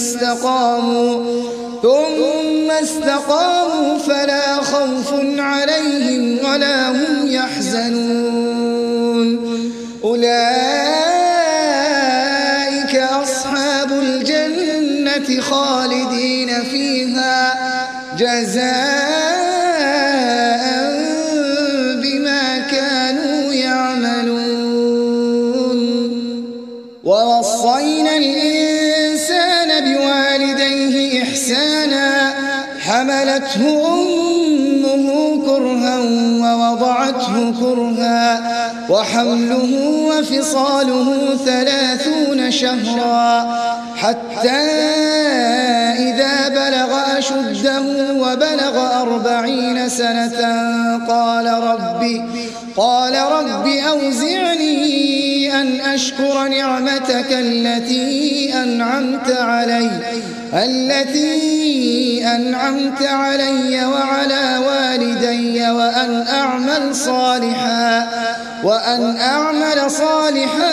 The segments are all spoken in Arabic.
استقاموا ثم استقاموا فلا خوف عليهم ولا هم يحزنون. أولئك أصحاب الجنة خالدين. بوالديه إحسانا. حملته أمه كرها ووضعته كرها. وحمله وفصاله ثلاثون شهرا. حتى إذا بلغ أشده وبلغ أربعين سنة قال ربي قال رب أوزعني أن أشكر نعمتك التي أنعمت علي التي أنعمت علي وعلى والدي وأن أعمل صالحا وأن أعمل صالحا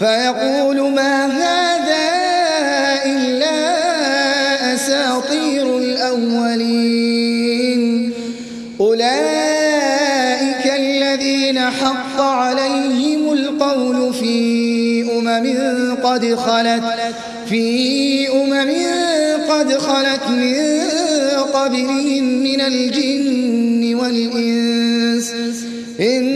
فيقول ما هذا إلا أساطير الأولين. أولئك الذين حق عليهم القول في أمم قد خلت في أمم قد خلت من قبلهم من الجن والإنس. إنهم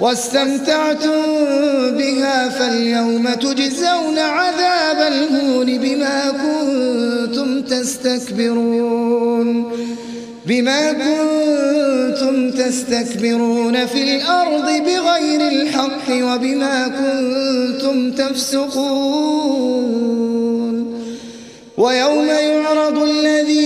واستمتعتم بها فاليوم تجزون عذاب الهون بما كنتم تستكبرون بما كنتم تستكبرون في الأرض بغير الحق وبما كنتم تفسقون ويوم يعرض الذين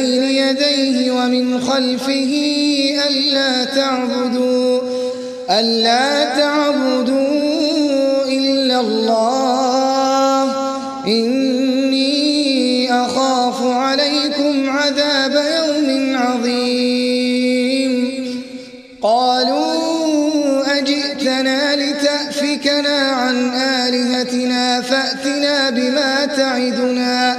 بين يديه ومن خلفه ألا تعبدوا ألا تعبدوا إلا الله. إني أخاف عليكم عذاب يوم عظيم. قالوا أجئتنا لتأفكنا عن آلهتنا فأتنا بما تعدنا.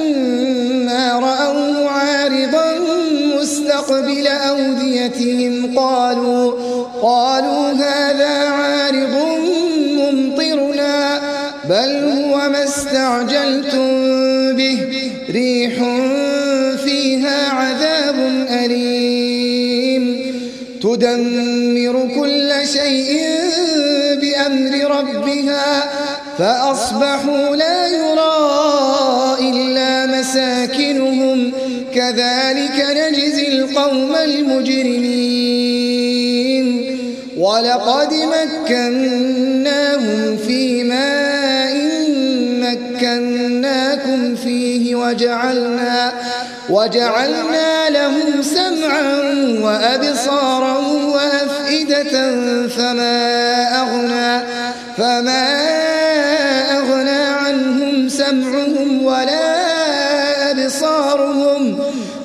رأوه عارضا مستقبل أوديتهم قالوا قالوا هذا عارض بل هو ما استعجلتم به ريح فيها عذاب أليم. تدمر كل شيء بأمر ربها فأصبحوا لا يرى كذلك نجزي القوم المجرمين. ولقد مكناهم في ماء مكناكم فيه وجعلنا وجعلنا لهم سمعا وأبصارا وأفئدة فما أغنى فما أغنى عنهم سمعهم ولا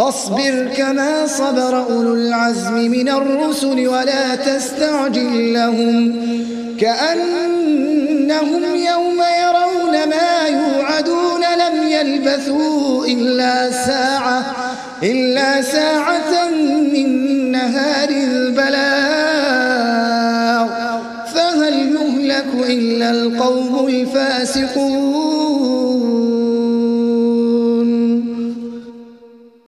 فاصبر كما صبر أولو العزم من الرسل ولا تستعجل لهم كأنهم يوم يرون ما يوعدون لم يلبثوا إلا ساعة إلا ساعة من نهار البلاغ فهل يهلك إلا القوم الفاسقون؟